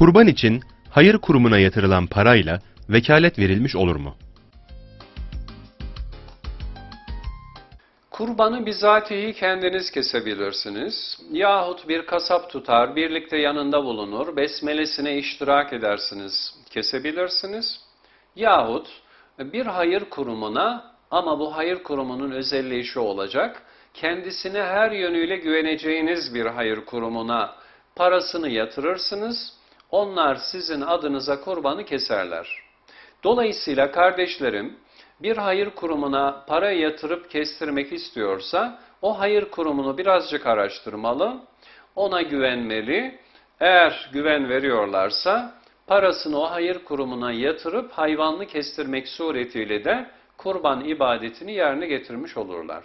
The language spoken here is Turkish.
Kurban için hayır kurumuna yatırılan parayla vekalet verilmiş olur mu? Kurbanı bizatihi kendiniz kesebilirsiniz. Yahut bir kasap tutar, birlikte yanında bulunur, besmelesine iştirak edersiniz, kesebilirsiniz. Yahut bir hayır kurumuna ama bu hayır kurumunun özelliği şu olacak, kendisine her yönüyle güveneceğiniz bir hayır kurumuna parasını yatırırsınız, onlar sizin adınıza kurbanı keserler. Dolayısıyla kardeşlerim, bir hayır kurumuna para yatırıp kestirmek istiyorsa o hayır kurumunu birazcık araştırmalı, ona güvenmeli. Eğer güven veriyorlarsa parasını o hayır kurumuna yatırıp hayvanlı kestirmek suretiyle de kurban ibadetini yerine getirmiş olurlar.